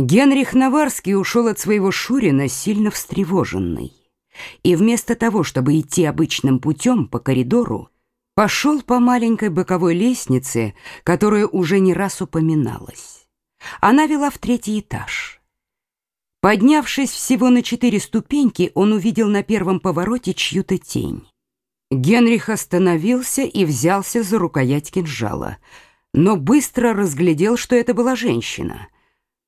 Генрих Наварский ушел от своего Шурина сильно встревоженный. И вместо того, чтобы идти обычным путем по коридору, пошел по маленькой боковой лестнице, которая уже не раз упоминалась. Она вела в третий этаж. Поднявшись всего на четыре ступеньки, он увидел на первом повороте чью-то тень. Генрих остановился и взялся за рукоять кинжала, но быстро разглядел, что это была женщина —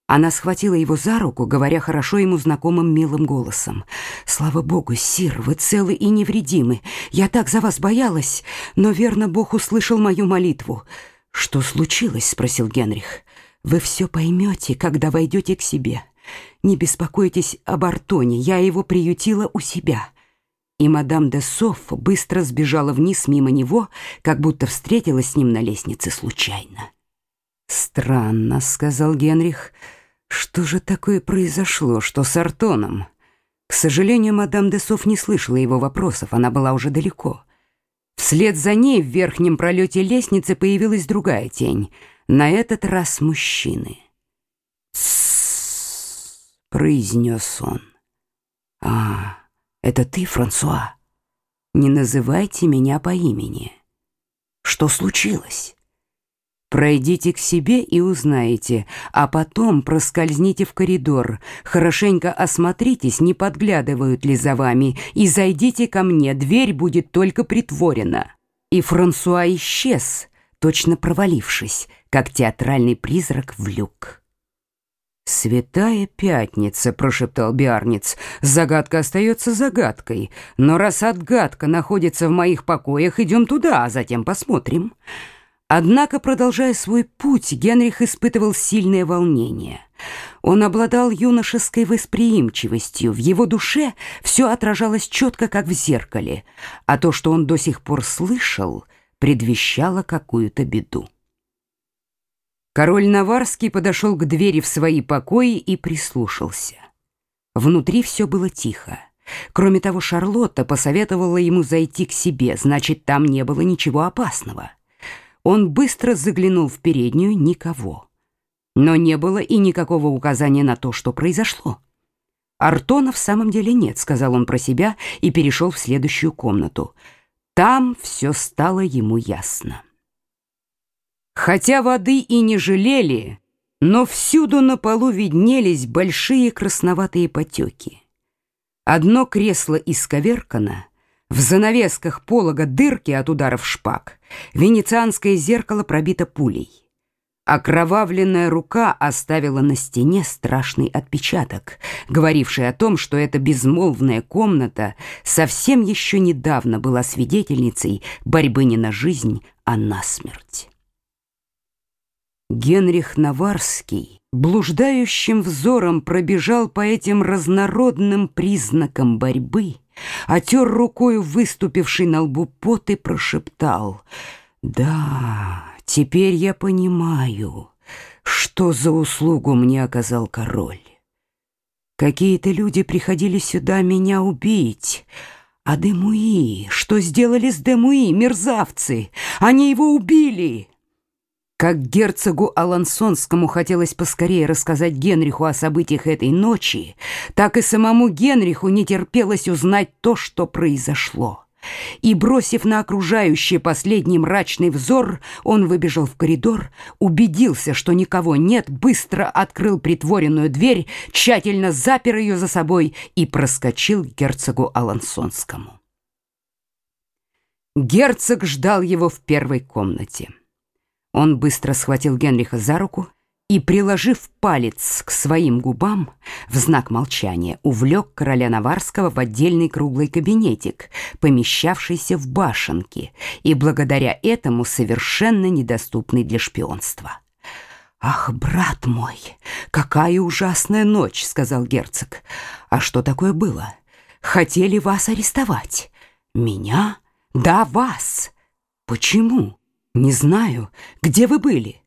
она схватила его за руку, говоря хорошо ему знакомым милым голосом. «Слава Богу, сир, вы целы и невредимы. Я так за вас боялась, но верно Бог услышал мою молитву». «Что случилось?» — спросил Генрих. «Вы все поймете, когда войдете к себе. Не беспокойтесь об Артоне, я его приютила у себя». И мадам де Соф быстро сбежала вниз мимо него, как будто встретилась с ним на лестнице случайно. «Странно», — сказал Генрих, — что же такое произошло, что с Артоном? К сожалению, мадам де Соф не слышала его вопросов, она была уже далеко. Вслед за ней в верхнем пролете лестницы появилась другая тень, на этот раз мужчины. Произнес он. «А, это ты, Франсуа? Не называйте меня по имени. Что случилось?» Пройдите к себе и узнаете, а потом проскользните в коридор. Хорошенько осмотритесь, не подглядывают ли за вами, и зайдите ко мне, дверь будет только притворена». И Франсуа исчез, точно провалившись, как театральный призрак в люк. «Святая пятница», — прошептал Биарниц. «Загадка остается загадкой, но раз отгадка находится в моих покоях, идем туда, а затем посмотрим». Однако, продолжая свой путь, Генрих испытывал сильное волнение. Он обладал юношеской восприимчивостью, в его душе все отражалось четко, как в зеркале, а то, что он до сих пор слышал, предвещало какую-то беду. Король Наварский подошел к двери в свои покои и прислушался. Внутри все было тихо. Кроме того, Шарлотта посоветовала ему зайти к себе, значит, там не было ничего опасного. Он быстро заглянул в переднюю, никого. Но не было и никакого указания на то, что произошло. «Артона в самом деле нет», — сказал он про себя и перешел в следующую комнату. Там все стало ему ясно. Хотя воды и не жалели, но всюду на полу виднелись большие красноватые потеки. Одно кресло исковеркано, в занавесках полога дырки от ударов шпаг. Венецианское зеркало пробито пулей. Окровавленная рука оставила на стене страшный отпечаток, говоривший о том, что эта безмолвная комната совсем еще недавно была свидетельницей борьбы не на жизнь, а на смерть. Генрих Наварский блуждающим взором пробежал по этим разнородным признакам борьбы, отер рукою выступивший на лбу пот и прошептал «Да, теперь я понимаю, что за услугу мне оказал король. Какие-то люди приходили сюда меня убить». А Демуи, что сделали с Демуи, мерзавцы? Они его убили!» Как герцогу Алансонскому хотелось поскорее рассказать Генриху о событиях этой ночи, так и самому Генриху не терпелось узнать то, что произошло. И, бросив на окружающий последний мрачный взор, он выбежал в коридор, убедился, что никого нет, быстро открыл притворенную дверь, тщательно запер ее за собой и проскочил к герцогу Алансонскому. Герцог ждал его в первой комнате. Он быстро схватил Генриха за руку и, приложив палец к своим губам, в знак молчания увлек короля Наварского в отдельный круглый кабинетик, помещавшийся в башенке, и благодаря этому совершенно недоступный для шпионства. «Ах, брат мой, какая ужасная ночь!» — сказал герцог. «А что такое было? Хотели вас арестовать?» «Меня? Да, вас!» «Почему?» «Не знаю. Где вы были?»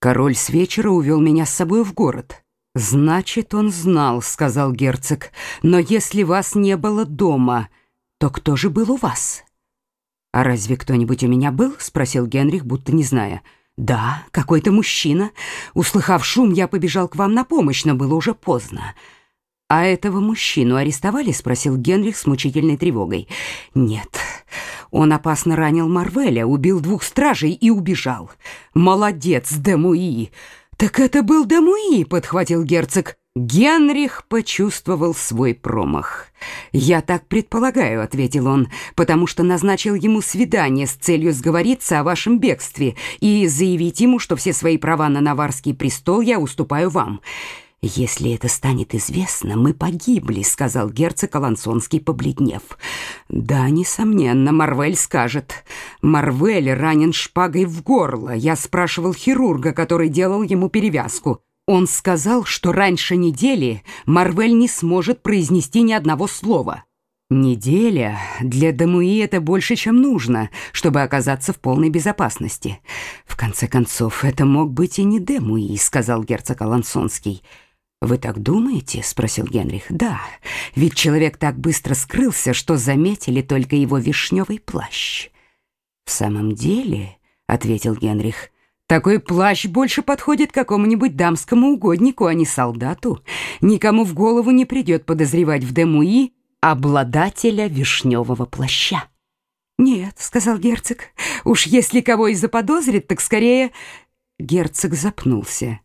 «Король с вечера увел меня с собой в город». «Значит, он знал», — сказал герцог. «Но если вас не было дома, то кто же был у вас?» «А разве кто-нибудь у меня был?» — спросил Генрих, будто не зная. Да, какой-то мужчина. Услыхав шум, я побежал к вам на помощь, но было уже поздно. А этого мужчину арестовали? спросил Генрих с мучительной тревогой. Нет. Он опасно ранил Марвеля, убил двух стражей и убежал. Молодец, Демуи. Так это был Демуи, подхватил герцог. Генрих почувствовал свой промах. «Я так предполагаю», — ответил он, «потому что назначил ему свидание с целью сговориться о вашем бегстве и заявить ему, что все свои права на Наварский престол я уступаю вам. «Если это станет известно, мы погибли», — сказал герцог Алансонский, побледнев. «Да, несомненно, Марвель скажет. Марвель ранен шпагой в горло. Я спрашивал хирурга, который делал ему перевязку. Он сказал, что раньше недели Марвель не сможет произнести ни одного слова». Неделя для Дамуи это больше, чем нужно, чтобы оказаться в полной безопасности. В конце концов, это мог быть и не Демуи, сказал герцог Алансонский. «Вы так думаете?» — спросил Генрих. «Да, ведь человек так быстро скрылся, что заметили только его вишневый плащ». «В самом деле», — ответил Генрих, — «такой плащ больше подходит какому-нибудь дамскому угоднику, а не солдату. Никому в голову не придет подозревать в Демуи обладателя вишневого плаща». «Нет», — сказал герцог, — «уж если кого и заподозрит, так скорее...» Герцог запнулся.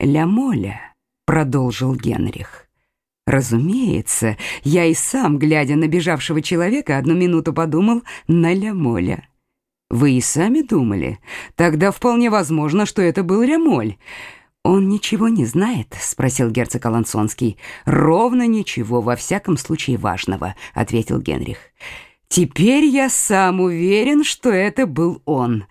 «Ля Моля» продолжил Генрих. Разумеется, я и сам, глядя на бежавшего человека, одну минуту подумал на Лямоля. Вы и сами думали? Тогда вполне возможно, что это был Лямоль. Он ничего не знает, спросил герцог Алансонский. Ровно ничего, во всяком случае важного, ответил Генрих. Теперь я сам уверен, что это был он.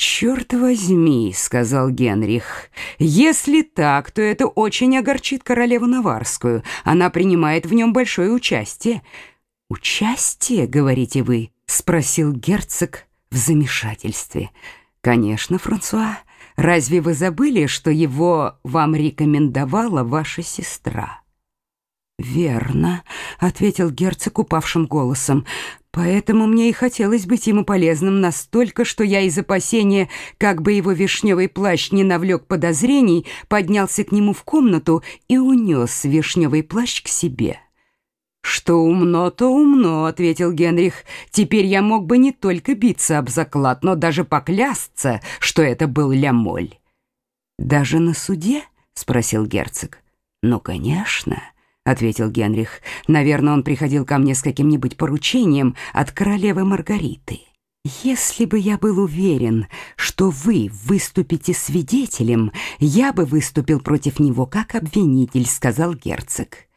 «Черт возьми», — сказал Генрих, — «если так, то это очень огорчит королеву Наварскую. Она принимает в нем большое участие». «Участие, говорите вы?» — спросил герцог в замешательстве. «Конечно, Франсуа. Разве вы забыли, что его вам рекомендовала ваша сестра?» «Верно», — ответил герцог упавшим голосом. Поэтому мне и хотелось быть ему полезным настолько, что я из опасения, как бы его вишневый плащ не навлек подозрений, поднялся к нему в комнату и унес вишневый плащ к себе. «Что умно, то умно», — ответил Генрих. «Теперь я мог бы не только биться об заклад, но даже поклясться, что это был Лямоль». «Даже на суде?» — спросил герцог. «Ну, конечно». — ответил Генрих. «Наверное, он приходил ко мне с каким-нибудь поручением от королевы Маргариты. Если бы я был уверен, что вы выступите свидетелем, я бы выступил против него как обвинитель», — сказал герцог.